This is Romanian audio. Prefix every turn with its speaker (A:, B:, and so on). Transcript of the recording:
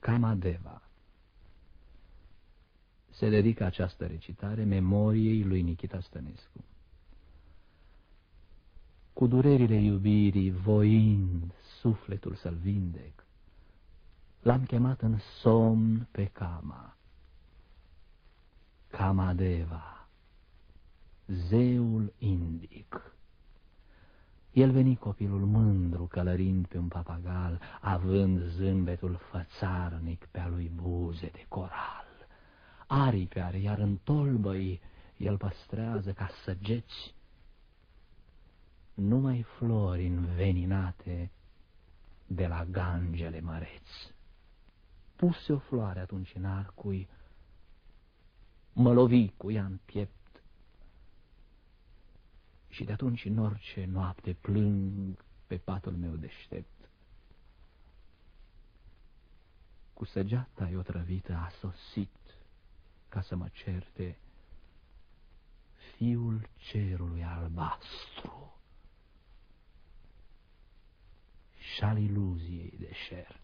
A: Kamadeva Se dedică această recitare memoriei lui Nikita Stănescu. Cu durerile iubirii, voind sufletul să-l vindec, l-am chemat în somn pe Kama. Kamadeva, zeul indic. El veni copilul mândru, călărind pe un papagal, având zâmbetul fățarnic pe-a lui buze de coral. Aripi are, iar în tolbăi el păstrează ca săgeți numai flori înveninate de la gangele măreți. Puse o floare atunci în arcui, mă lovi cu ea în piept, și de atunci în orice noapte plâng pe patul meu deștept. Cu săgeata otrăvită a sosit ca să mă certe fiul cerului albastru și al iluziei deșerte.